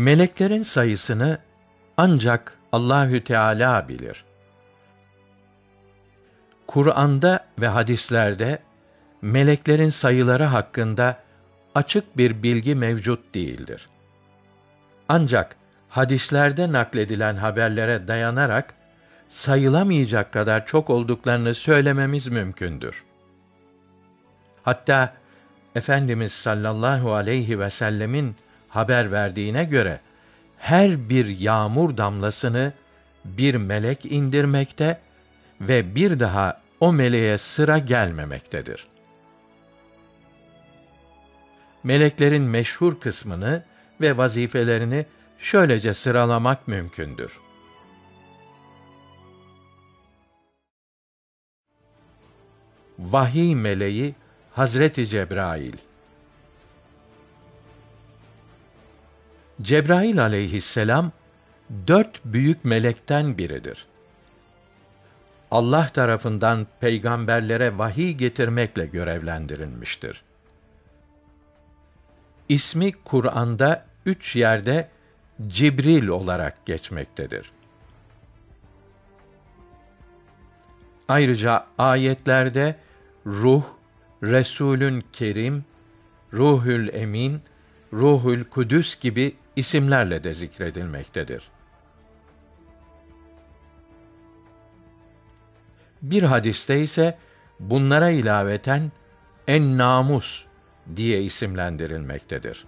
Meleklerin sayısını ancak Allahü Teala bilir. Kur'an'da ve hadislerde meleklerin sayıları hakkında açık bir bilgi mevcut değildir. Ancak hadislerde nakledilen haberlere dayanarak sayılamayacak kadar çok olduklarını söylememiz mümkündür. Hatta Efendimiz sallallahu aleyhi ve sellemin haber verdiğine göre her bir yağmur damlasını bir melek indirmekte ve bir daha o meleğe sıra gelmemektedir. Meleklerin meşhur kısmını ve vazifelerini şöylece sıralamak mümkündür. Vahiy meleği Hazreti Cebrail Cebrail aleyhisselam dört büyük melekten biridir. Allah tarafından peygamberlere vahiy getirmekle görevlendirilmiştir. İsmi Kur'an'da üç yerde Cibril olarak geçmektedir. Ayrıca ayetlerde ruh, Resulün Kerim, Ruhül Emin, Ruhül Kudüs gibi isimlerle de zikredilmektedir. Bir hadiste ise bunlara ilaveten en namus diye isimlendirilmektedir.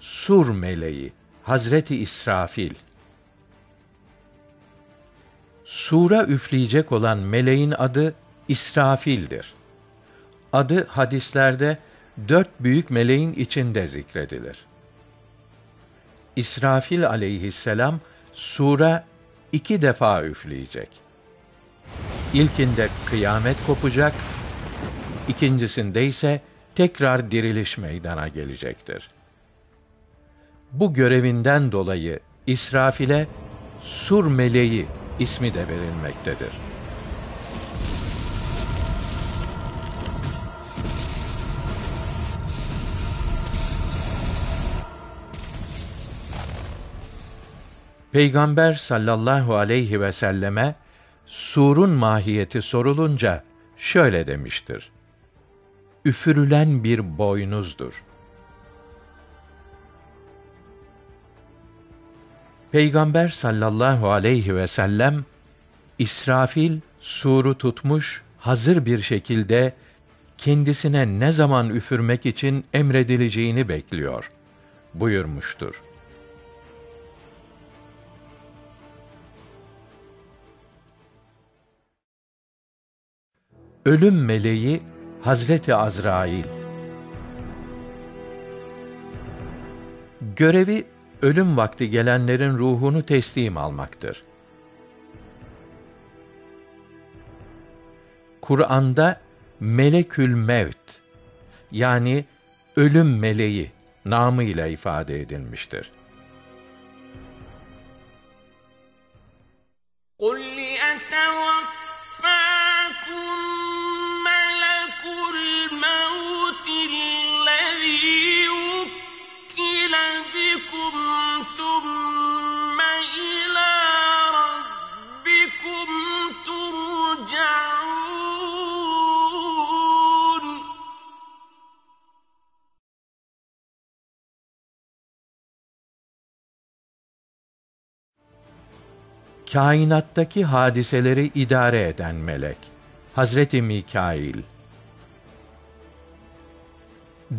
Sur meleği Hazreti İsrafil Sura üfleyecek olan meleğin adı İsrafil'dir. Adı hadislerde dört büyük meleğin içinde zikredilir. İsrafil aleyhisselam sura iki defa üfleyecek. İlkinde kıyamet kopacak, ikincisinde ise tekrar diriliş meydana gelecektir. Bu görevinden dolayı İsrafil'e sur meleği ismi de verilmektedir. Peygamber sallallahu aleyhi ve selleme surun mahiyeti sorulunca şöyle demiştir. Üfürülen bir boynuzdur. Peygamber sallallahu aleyhi ve sellem İsrafil suru tutmuş hazır bir şekilde kendisine ne zaman üfürmek için emredileceğini bekliyor buyurmuştur. Ölüm meleği Hazreti Azrail görevi ölüm vakti gelenlerin ruhunu teslim almaktır. Kur'an'da Melekül Mevt yani ölüm meleği namıyla ifade edilmiştir. Kainattaki hadiseleri idare eden melek Hazreti Mikail.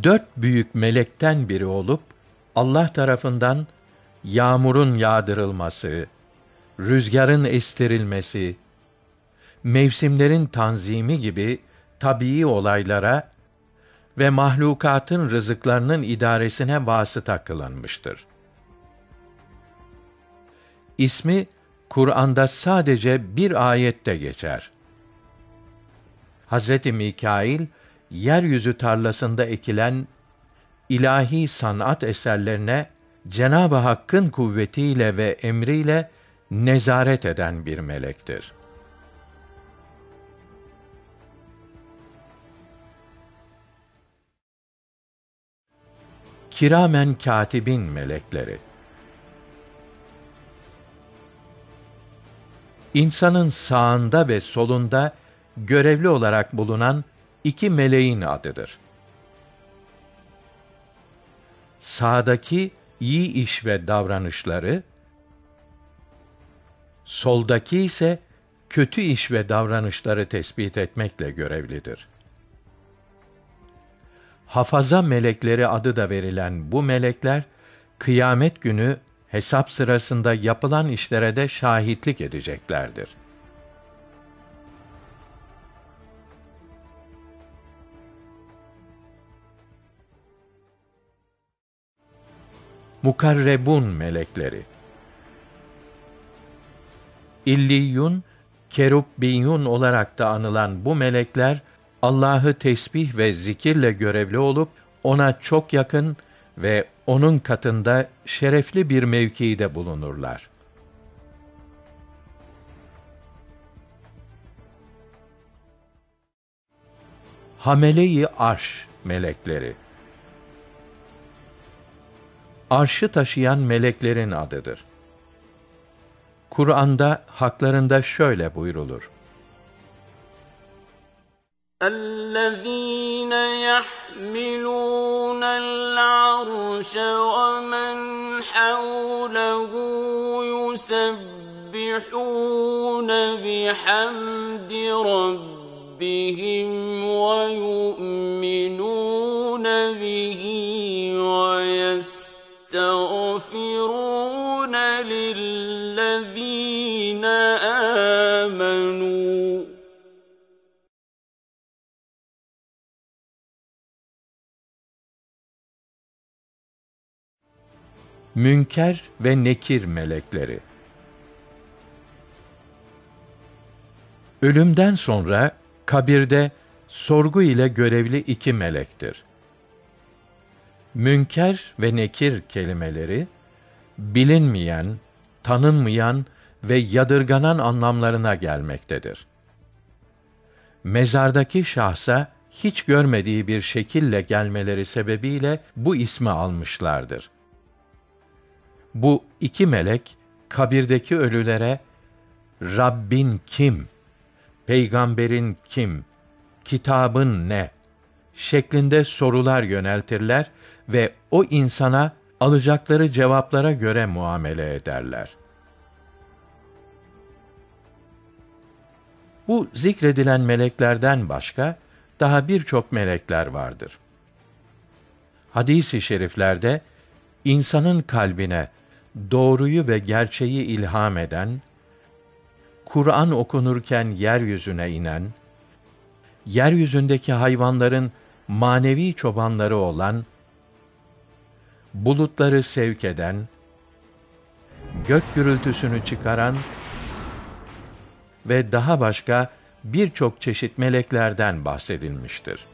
Dört büyük melekten biri olup Allah tarafından yağmurun yağdırılması, rüzgarın estirilmesi, mevsimlerin tanzimi gibi tabii olaylara ve mahlukatın rızıklarının idaresine vasıta kılınmıştır. İsmi Kur'an'da sadece bir ayette geçer. Hazreti Mikail yeryüzü tarlasında ekilen ilahi sanat eserlerine Cenab-ı Hakk'ın kuvvetiyle ve emriyle nezaret eden bir melektir. Kiramen katibin melekleri İnsanın sağında ve solunda görevli olarak bulunan iki meleğin adıdır. Sağdaki iyi iş ve davranışları, soldaki ise kötü iş ve davranışları tespit etmekle görevlidir. Hafaza melekleri adı da verilen bu melekler kıyamet günü hesap sırasında yapılan işlere de şahitlik edeceklerdir. Mukarrebun melekleri İlliyun, Kerubbiyun olarak da anılan bu melekler Allah'ı tesbih ve zikirle görevli olup ona çok yakın ve onun katında şerefli bir mevkiide bulunurlar. Hamele-i Arş melekleri Arşı taşıyan meleklerin adıdır. Kur'an'da haklarında şöyle buyrulur. الذين يحملون العرش ومن حوله يسبحون بحمد ربهم ويؤمنون به ويستغفرون آمنوا Münker ve Nekir melekleri. Ölümden sonra kabirde sorgu ile görevli iki melektir. Münker ve Nekir kelimeleri bilinmeyen, tanınmayan ve yadırganan anlamlarına gelmektedir. Mezardaki şahsa hiç görmediği bir şekille gelmeleri sebebiyle bu ismi almışlardır. Bu iki melek kabirdeki ölülere Rabbin kim? Peygamberin kim? Kitabın ne? şeklinde sorular yöneltirler ve o insana alacakları cevaplara göre muamele ederler. Bu zikredilen meleklerden başka daha birçok melekler vardır. Hadis-i şeriflerde insanın kalbine doğruyu ve gerçeği ilham eden, Kur'an okunurken yeryüzüne inen, yeryüzündeki hayvanların manevi çobanları olan, bulutları sevk eden, gök gürültüsünü çıkaran ve daha başka birçok çeşit meleklerden bahsedilmiştir.